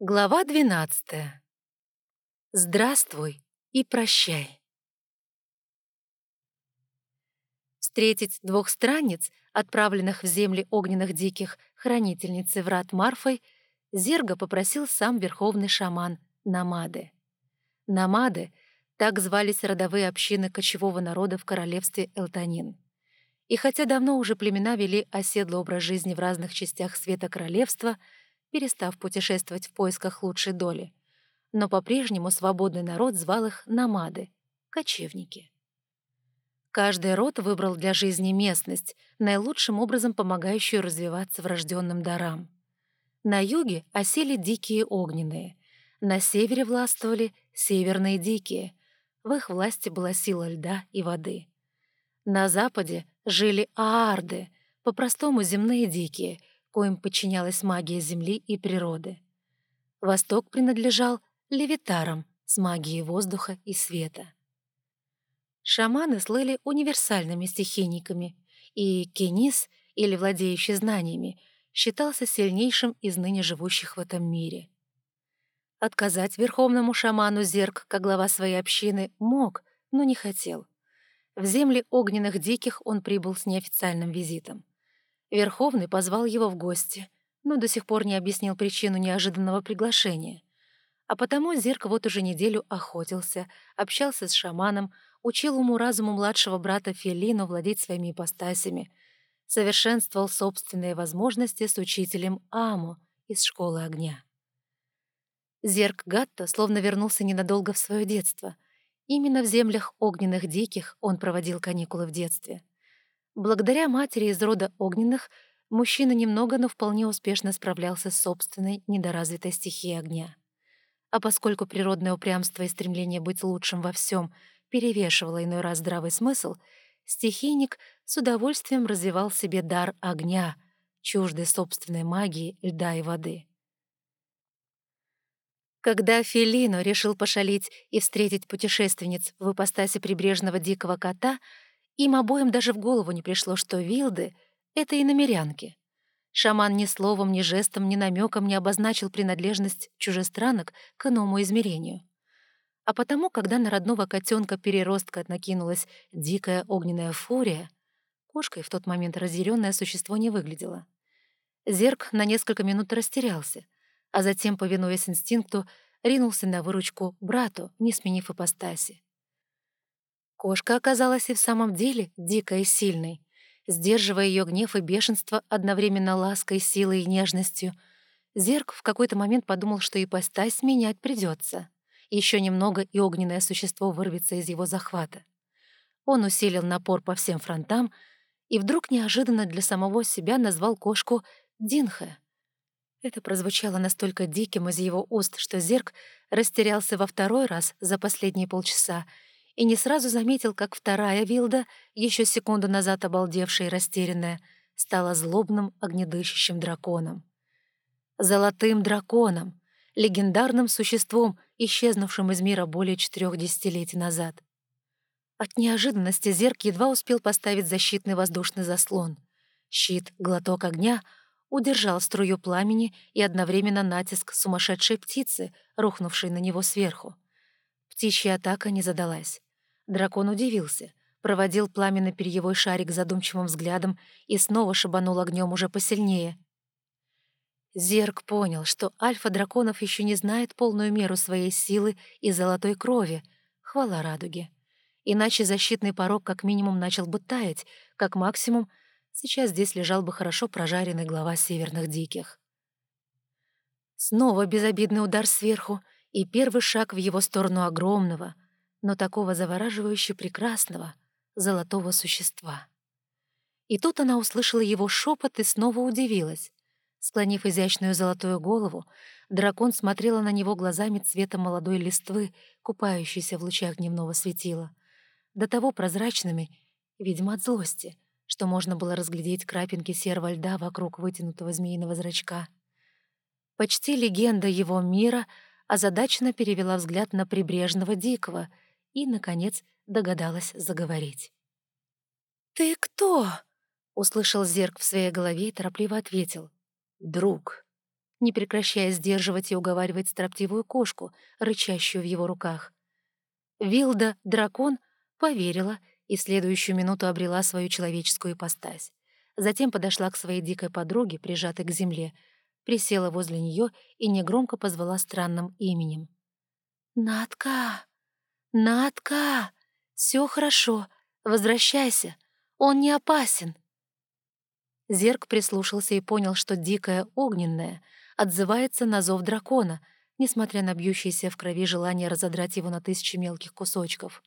Глава двенадцатая. Здравствуй и прощай. Встретить двух странниц, отправленных в земли огненных диких, хранительницы врат Марфой, Зерга попросил сам верховный шаман Намады. Намады — так звались родовые общины кочевого народа в королевстве Элтанин. И хотя давно уже племена вели оседлый образ жизни в разных частях света королевства — перестав путешествовать в поисках лучшей доли. Но по-прежнему свободный народ звал их намады — кочевники. Каждый род выбрал для жизни местность, наилучшим образом помогающую развиваться врожденным дарам. На юге осели дикие огненные, на севере властвовали северные дикие, в их власти была сила льда и воды. На западе жили аарды, по-простому земные дикие, коим подчинялась магия Земли и природы. Восток принадлежал левитарам с магией воздуха и света. Шаманы слыли универсальными стихийниками, и Кенис, или владеющий знаниями, считался сильнейшим из ныне живущих в этом мире. Отказать верховному шаману Зерк, как глава своей общины, мог, но не хотел. В земли огненных диких он прибыл с неофициальным визитом. Верховный позвал его в гости, но до сих пор не объяснил причину неожиданного приглашения. А потому Зерк вот уже неделю охотился, общался с шаманом, учил уму-разуму младшего брата Фелину владеть своими ипостасями, совершенствовал собственные возможности с учителем Аму из школы огня. Зерк Гатта словно вернулся ненадолго в свое детство. Именно в землях огненных диких он проводил каникулы в детстве. Благодаря матери из рода огненных мужчина немного, но вполне успешно справлялся с собственной недоразвитой стихией огня. А поскольку природное упрямство и стремление быть лучшим во всем перевешивало иной раз здравый смысл, стихийник с удовольствием развивал себе дар огня, чуждой собственной магии льда и воды. Когда Фелино решил пошалить и встретить путешественниц в ипостаси прибрежного дикого кота — им обоим даже в голову не пришло, что вилды — это и намерянки. Шаман ни словом, ни жестом, ни намеком не обозначил принадлежность чужестранок к иному измерению. А потому, когда на родного котенка-переростка накинулась дикая огненная фурия, кошкой в тот момент разъяренное существо не выглядело. Зерк на несколько минут растерялся, а затем, повинуясь инстинкту, ринулся на выручку брату, не сменив ипостаси. Кошка оказалась и в самом деле дикой и сильной. Сдерживая ее гнев и бешенство одновременно лаской, силой и нежностью, Зерк в какой-то момент подумал, что ипостась менять придется. Еще немного, и огненное существо вырвется из его захвата. Он усилил напор по всем фронтам и вдруг неожиданно для самого себя назвал кошку Динхе. Это прозвучало настолько диким из его уст, что Зерк растерялся во второй раз за последние полчаса и не сразу заметил, как вторая Вилда, еще секунду назад обалдевшая и растерянная, стала злобным огнедышащим драконом. Золотым драконом, легендарным существом, исчезнувшим из мира более четырех десятилетий назад. От неожиданности Зерк едва успел поставить защитный воздушный заслон. Щит, глоток огня удержал струю пламени и одновременно натиск сумасшедшей птицы, рухнувшей на него сверху. Птичья атака не задалась. Дракон удивился, проводил пламенный перьевой шарик задумчивым взглядом и снова шибанул огнем уже посильнее. Зерк понял, что альфа драконов еще не знает полную меру своей силы и золотой крови, хвала радуге. Иначе защитный порог как минимум начал бы таять, как максимум сейчас здесь лежал бы хорошо прожаренный глава северных диких. Снова безобидный удар сверху и первый шаг в его сторону огромного — но такого завораживающе прекрасного, золотого существа. И тут она услышала его шепот и снова удивилась. Склонив изящную золотую голову, дракон смотрела на него глазами цвета молодой листвы, купающейся в лучах дневного светила. До того прозрачными, видимо, от злости, что можно было разглядеть крапинки серого льда вокруг вытянутого змеиного зрачка. Почти легенда его мира озадаченно перевела взгляд на прибрежного дикого — и, наконец, догадалась заговорить. «Ты кто?» — услышал Зерк в своей голове и торопливо ответил. «Друг». не прекращая сдерживать и уговаривать строптивую кошку, рычащую в его руках. Вилда, дракон, поверила и в следующую минуту обрела свою человеческую ипостась. Затем подошла к своей дикой подруге, прижатой к земле, присела возле нее и негромко позвала странным именем. «Натка! Натка! Все хорошо, возвращайся, он не опасен!» Зерк прислушался и понял, что дикая огненная отзывается на зов дракона, несмотря на бьющееся в крови желание разодрать его на тысячи мелких кусочков.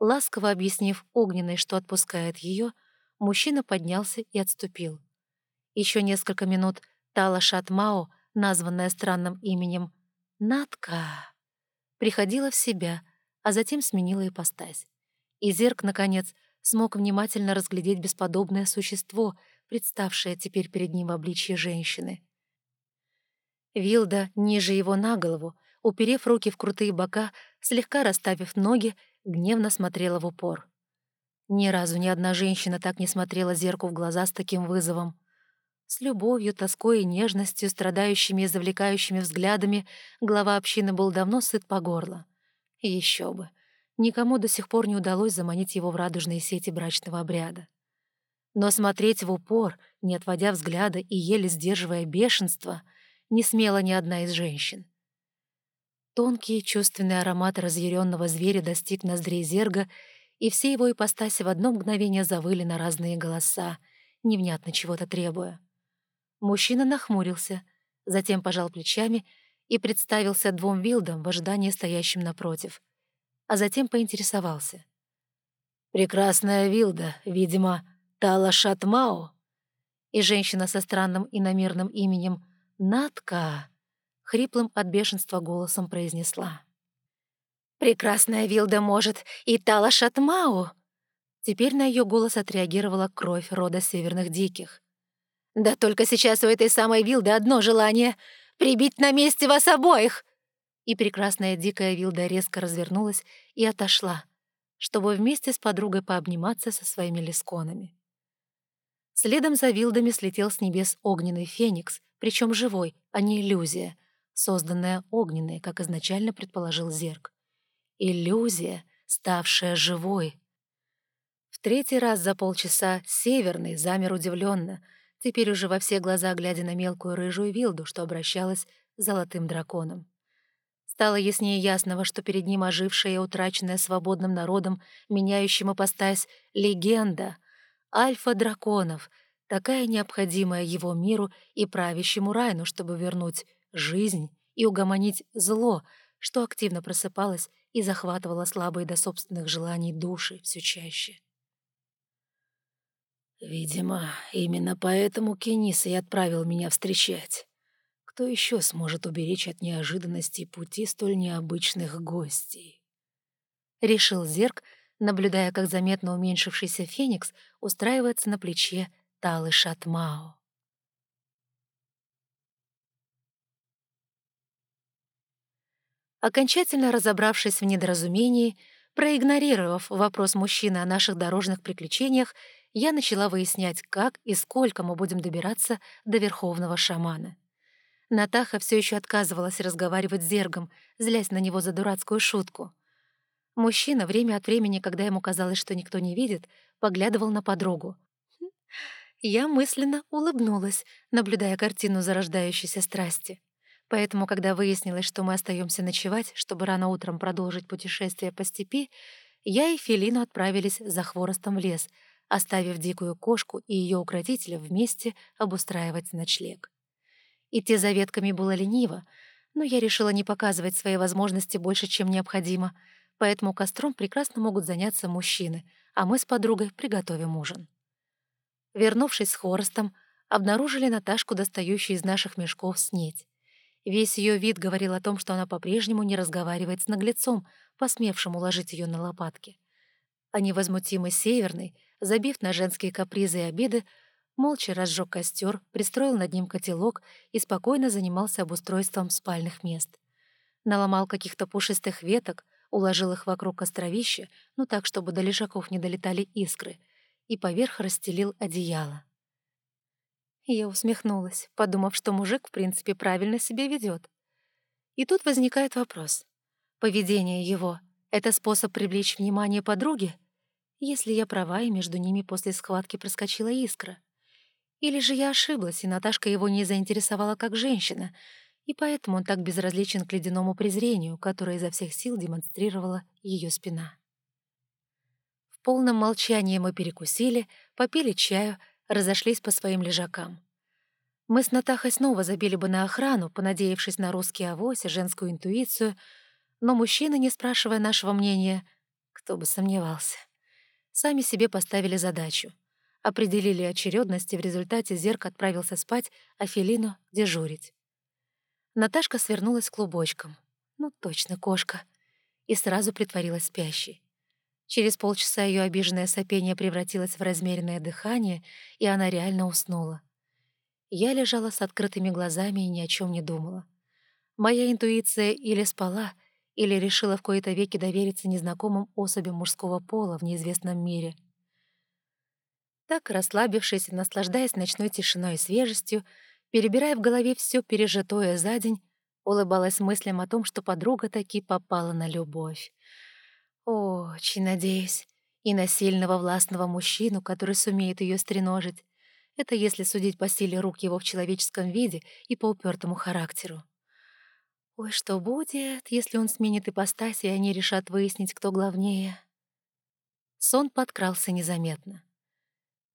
Ласково объяснив огненной, что отпускает ее, мужчина поднялся и отступил. Еще несколько минут Тала Шатмао, названная странным именем Натка, приходила в себя, а затем сменила ипостась. И Зерк, наконец, смог внимательно разглядеть бесподобное существо, представшее теперь перед ним в обличье женщины. Вилда ниже его на голову, уперев руки в крутые бока, слегка расставив ноги, гневно смотрела в упор. Ни разу ни одна женщина так не смотрела зерку в глаза с таким вызовом. С любовью, тоской и нежностью, страдающими и завлекающими взглядами, глава общины был давно сыт по горло. Еще бы. Никому до сих пор не удалось заманить его в радужные сети брачного обряда. Но смотреть в упор, не отводя взгляда и еле сдерживая бешенство, не смела ни одна из женщин. Тонкий чувственный аромат разъяренного зверя достиг ноздрей зерга, и все его ипостаси в одно мгновение завыли на разные голоса, невнятно чего-то требуя. Мужчина нахмурился, затем пожал плечами и представился двум вилдам в ожидании стоящим напротив, а затем поинтересовался. «Прекрасная вилда, видимо, Тала Шатмао?» И женщина со странным иномерным именем Натка хриплым от бешенства голосом произнесла. «Прекрасная Вилда может и Тала Шатмау!» Теперь на ее голос отреагировала кровь рода северных диких. «Да только сейчас у этой самой Вилды одно желание — прибить на месте вас обоих!» И прекрасная дикая Вилда резко развернулась и отошла, чтобы вместе с подругой пообниматься со своими лесконами. Следом за Вилдами слетел с небес огненный феникс, причем живой, а не иллюзия, созданная огненной, как изначально предположил Зерк. Иллюзия, ставшая живой. В третий раз за полчаса Северный замер удивленно, теперь уже во все глаза глядя на мелкую рыжую вилду, что обращалась с золотым драконом. Стало яснее ясного, что перед ним ожившая и утраченная свободным народом, меняющим ипостась, легенда, альфа драконов, такая необходимая его миру и правящему Райну, чтобы вернуть жизнь и угомонить зло, что активно просыпалось и захватывало слабые до собственных желаний души все чаще. «Видимо, именно поэтому Кенис и отправил меня встречать. Кто еще сможет уберечь от неожиданностей пути столь необычных гостей?» Решил Зерк, наблюдая, как заметно уменьшившийся феникс устраивается на плече Талы Шатмао. Окончательно разобравшись в недоразумении, проигнорировав вопрос мужчины о наших дорожных приключениях, я начала выяснять, как и сколько мы будем добираться до верховного шамана. Натаха все еще отказывалась разговаривать с Зергом, злясь на него за дурацкую шутку. Мужчина время от времени, когда ему казалось, что никто не видит, поглядывал на подругу. Я мысленно улыбнулась, наблюдая картину зарождающейся страсти. Поэтому, когда выяснилось, что мы остаемся ночевать, чтобы рано утром продолжить путешествие по степи, я и Фелину отправились за хворостом в лес, оставив дикую кошку и ее укротителя вместе обустраивать ночлег. Идти за ветками было лениво, но я решила не показывать свои возможности больше, чем необходимо, поэтому костром прекрасно могут заняться мужчины, а мы с подругой приготовим ужин. Вернувшись с хворостом, обнаружили Наташку, достающую из наших мешков снеть. Весь ее вид говорил о том, что она по-прежнему не разговаривает с наглецом, посмевшим уложить ее на лопатки. А невозмутимый Северный, забив на женские капризы и обиды, молча разжег костер, пристроил над ним котелок и спокойно занимался обустройством спальных мест. Наломал каких-то пушистых веток, уложил их вокруг костровища, ну так, чтобы до лежаков не долетали искры, и поверх расстелил одеяло. Я усмехнулась, подумав, что мужик, в принципе, правильно себя ведет. И тут возникает вопрос. Поведение его — это способ привлечь внимание подруги? Если я права, и между ними после схватки проскочила искра. Или же я ошиблась, и Наташка его не заинтересовала как женщина, и поэтому он так безразличен к ледяному презрению, которое изо всех сил демонстрировала ее спина. В полном молчании мы перекусили, попили чаю, разошлись по своим лежакам. Мы с Натахой снова забили бы на охрану, понадеявшись на русский авось и женскую интуицию, но мужчины, не спрашивая нашего мнения, кто бы сомневался, сами себе поставили задачу — определили очередность, и в результате Зерк отправился спать, а Фелину — дежурить. Наташка свернулась клубочком. Ну, точно, кошка. И сразу притворилась спящей. Через полчаса ее обиженное сопение превратилось в размеренное дыхание, и она реально уснула. Я лежала с открытыми глазами и ни о чем не думала. Моя интуиция или спала, или решила в кои-то веки довериться незнакомым особям мужского пола в неизвестном мире — так, расслабившись наслаждаясь ночной тишиной и свежестью, перебирая в голове все пережитое за день, улыбалась мыслям о том, что подруга таки попала на любовь. Очень надеюсь. И на сильного властного мужчину, который сумеет ее стреножить. Это если судить по силе рук его в человеческом виде и по упертому характеру. Ой, что будет, если он сменит ипостась, и они решат выяснить, кто главнее? Сон подкрался незаметно.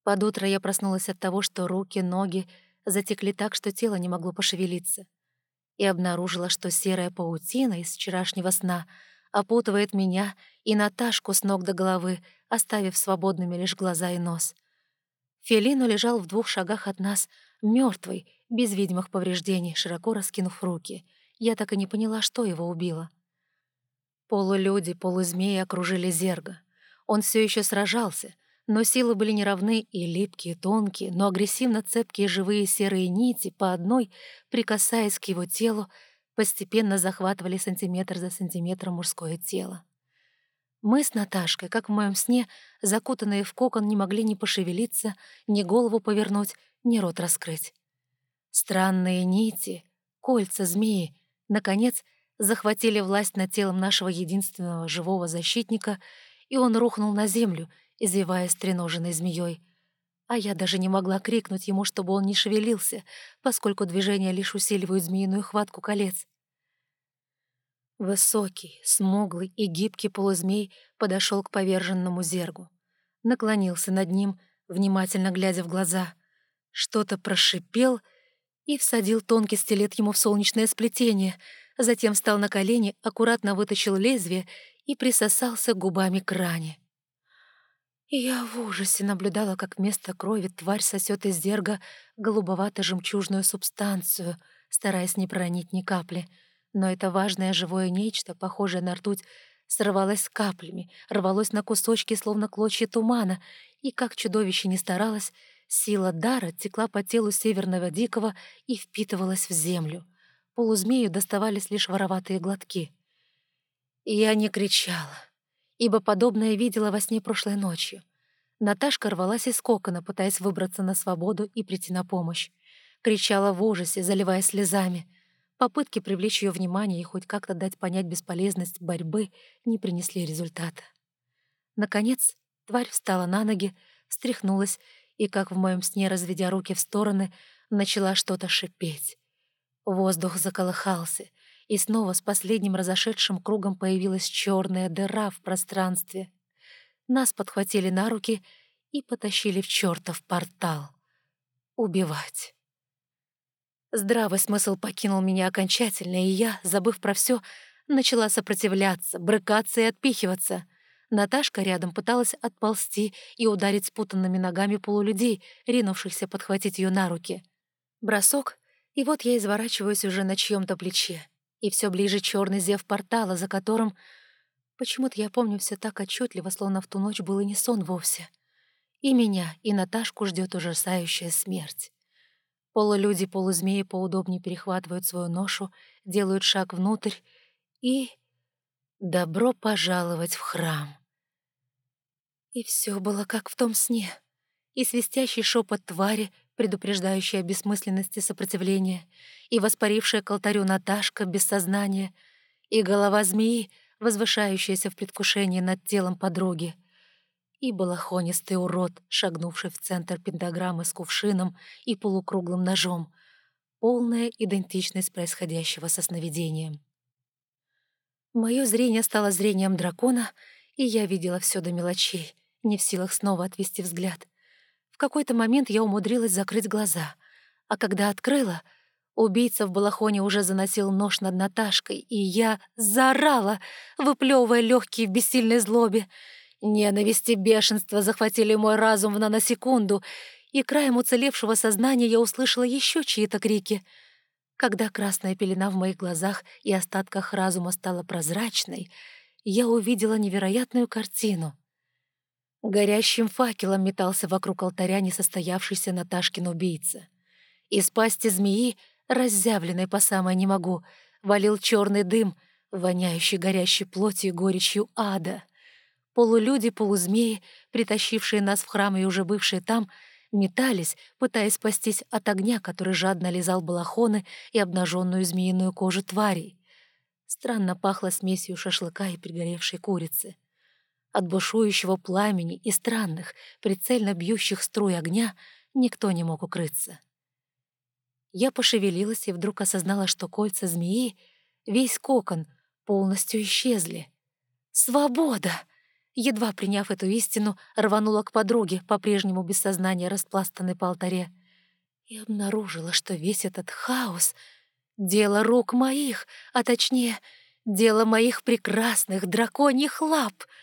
Под утро я проснулась от того, что руки, ноги затекли так, что тело не могло пошевелиться. И обнаружила, что серая паутина из вчерашнего сна опутывает меня и Наташку с ног до головы, оставив свободными лишь глаза и нос. Фелину лежал в двух шагах от нас, мертвый, без видимых повреждений, широко раскинув руки. Я так и не поняла, что его убило. Полулюди, полузмеи окружили Зерга. Он все еще сражался — но силы были неравны, и липкие, тонкие, но агрессивно цепкие живые серые нити по одной, прикасаясь к его телу, постепенно захватывали сантиметр за сантиметром мужское тело. Мы с Наташкой, как в моем сне, закутанные в кокон, не могли ни пошевелиться, ни голову повернуть, ни рот раскрыть. Странные нити, кольца змеи, наконец, захватили власть над телом нашего единственного живого защитника, и он рухнул на землю — извиваясь треноженной змеей. А я даже не могла крикнуть ему, чтобы он не шевелился, поскольку движения лишь усиливают змеиную хватку колец. Высокий, смуглый и гибкий полузмей подошел к поверженному зергу. Наклонился над ним, внимательно глядя в глаза. Что-то прошипел и всадил тонкий стилет ему в солнечное сплетение, затем встал на колени, аккуратно вытащил лезвие и присосался губами к ране. Я в ужасе наблюдала, как вместо крови тварь сосет из зерга голубовато-жемчужную субстанцию, стараясь не проронить ни капли. Но это важное живое нечто, похожее на ртуть, срывалось каплями, рвалось на кусочки, словно клочья тумана, и, как чудовище не старалось, сила дара текла по телу северного дикого и впитывалась в землю. Полузмею доставались лишь вороватые глотки. я не кричала ибо подобное видела во сне прошлой ночью. Наташка рвалась из кокона, пытаясь выбраться на свободу и прийти на помощь. Кричала в ужасе, заливая слезами. Попытки привлечь ее внимание и хоть как-то дать понять бесполезность борьбы не принесли результата. Наконец, тварь встала на ноги, встряхнулась и, как в моем сне, разведя руки в стороны, начала что-то шипеть. Воздух заколыхался, и снова с последним разошедшим кругом появилась черная дыра в пространстве. Нас подхватили на руки и потащили в чертов портал. Убивать. Здравый смысл покинул меня окончательно, и я, забыв про все, начала сопротивляться, брыкаться и отпихиваться. Наташка рядом пыталась отползти и ударить спутанными ногами полулюдей, ринувшихся подхватить ее на руки. Бросок, и вот я изворачиваюсь уже на чьем-то плече и все ближе черный зев портала, за которым... Почему-то я помню все так отчетливо, словно в ту ночь был и не сон вовсе. И меня, и Наташку ждет ужасающая смерть. Полулюди, полузмеи поудобнее перехватывают свою ношу, делают шаг внутрь и... Добро пожаловать в храм. И все было как в том сне. И свистящий шепот твари, предупреждающая о бессмысленности сопротивления, и воспарившая к алтарю Наташка без сознания, и голова змеи, возвышающаяся в предвкушении над телом подруги, и балахонистый урод, шагнувший в центр пентаграммы с кувшином и полукруглым ножом, полная идентичность происходящего со сновидением. Мое зрение стало зрением дракона, и я видела все до мелочей, не в силах снова отвести взгляд. В какой-то момент я умудрилась закрыть глаза, а когда открыла, убийца в балахоне уже заносил нож над Наташкой, и я заорала, выплевывая легкие в бессильной злобе. Ненависть и бешенство захватили мой разум в наносекунду, и краем уцелевшего сознания я услышала еще чьи-то крики. Когда красная пелена в моих глазах и остатках разума стала прозрачной, я увидела невероятную картину. Горящим факелом метался вокруг алтаря несостоявшийся Наташкин убийца. Из пасти змеи, разъявленной по самое не могу, валил черный дым, воняющий горящей плотью и горечью ада. Полулюди-полузмеи, притащившие нас в храм и уже бывшие там, метались, пытаясь спастись от огня, который жадно лизал балахоны и обнаженную змеиную кожу тварей. Странно пахло смесью шашлыка и пригоревшей курицы. От бушующего пламени и странных, прицельно бьющих струй огня никто не мог укрыться. Я пошевелилась и вдруг осознала, что кольца змеи, весь кокон, полностью исчезли. «Свобода!» Едва приняв эту истину, рванула к подруге, по-прежнему без сознания распластанной по алтаре, и обнаружила, что весь этот хаос — дело рук моих, а точнее, дело моих прекрасных драконьих лап —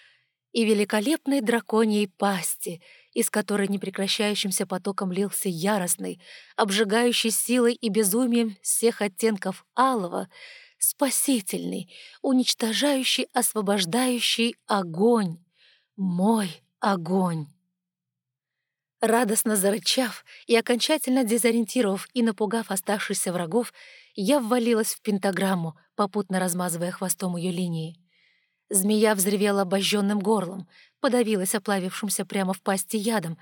и великолепной драконьей пасти, из которой непрекращающимся потоком лился яростный, обжигающий силой и безумием всех оттенков алого, спасительный, уничтожающий, освобождающий огонь. Мой огонь. Радостно зарычав и окончательно дезориентировав и напугав оставшихся врагов, я ввалилась в пентаграмму, попутно размазывая хвостом ее линии. Змея взревела обожженным горлом, подавилась оплавившимся прямо в пасти ядом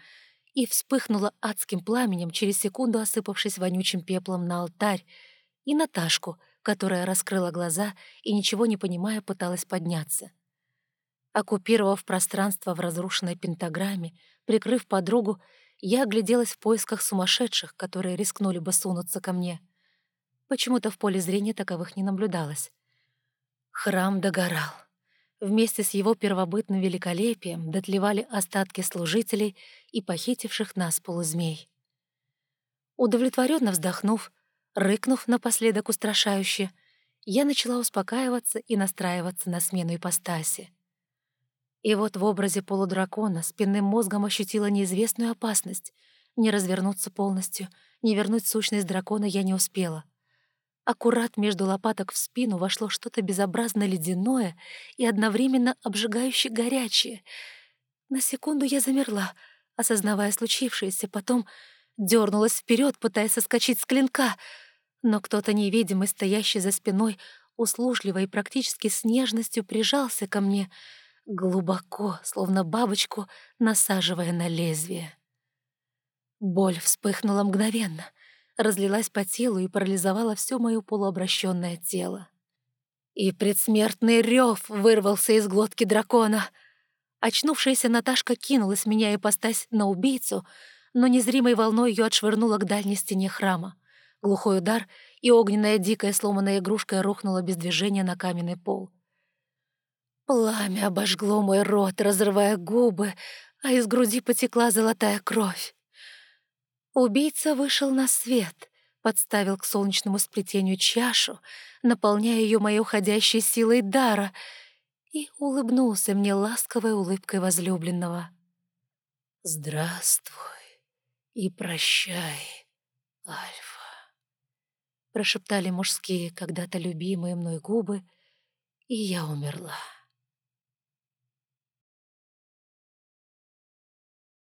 и вспыхнула адским пламенем, через секунду осыпавшись вонючим пеплом на алтарь, и Наташку, которая раскрыла глаза и, ничего не понимая, пыталась подняться. Оккупировав пространство в разрушенной пентаграмме, прикрыв подругу, я огляделась в поисках сумасшедших, которые рискнули бы сунуться ко мне. Почему-то в поле зрения таковых не наблюдалось. Храм догорал. Вместе с его первобытным великолепием дотлевали остатки служителей и похитивших нас полузмей. Удовлетворенно вздохнув, рыкнув напоследок устрашающе, я начала успокаиваться и настраиваться на смену ипостаси. И вот в образе полудракона спинным мозгом ощутила неизвестную опасность. Не развернуться полностью, не вернуть сущность дракона я не успела. Аккурат между лопаток в спину вошло что-то безобразно ледяное и одновременно обжигающе горячее. На секунду я замерла, осознавая случившееся, потом дернулась вперед, пытаясь соскочить с клинка, но кто-то невидимый, стоящий за спиной, услужливо и практически с нежностью прижался ко мне, глубоко, словно бабочку, насаживая на лезвие. Боль вспыхнула мгновенно — разлилась по телу и парализовала все мое полуобращенное тело. И предсмертный рев вырвался из глотки дракона. Очнувшаяся Наташка кинулась, меняя ипостась на убийцу, но незримой волной ее отшвырнула к дальней стене храма. Глухой удар, и огненная дикая сломанная игрушка рухнула без движения на каменный пол. Пламя обожгло мой рот, разрывая губы, а из груди потекла золотая кровь. Убийца вышел на свет, подставил к солнечному сплетению чашу, наполняя ее моей уходящей силой дара, и улыбнулся мне ласковой улыбкой возлюбленного. «Здравствуй и прощай, Альфа», — прошептали мужские, когда-то любимые мной губы, и я умерла.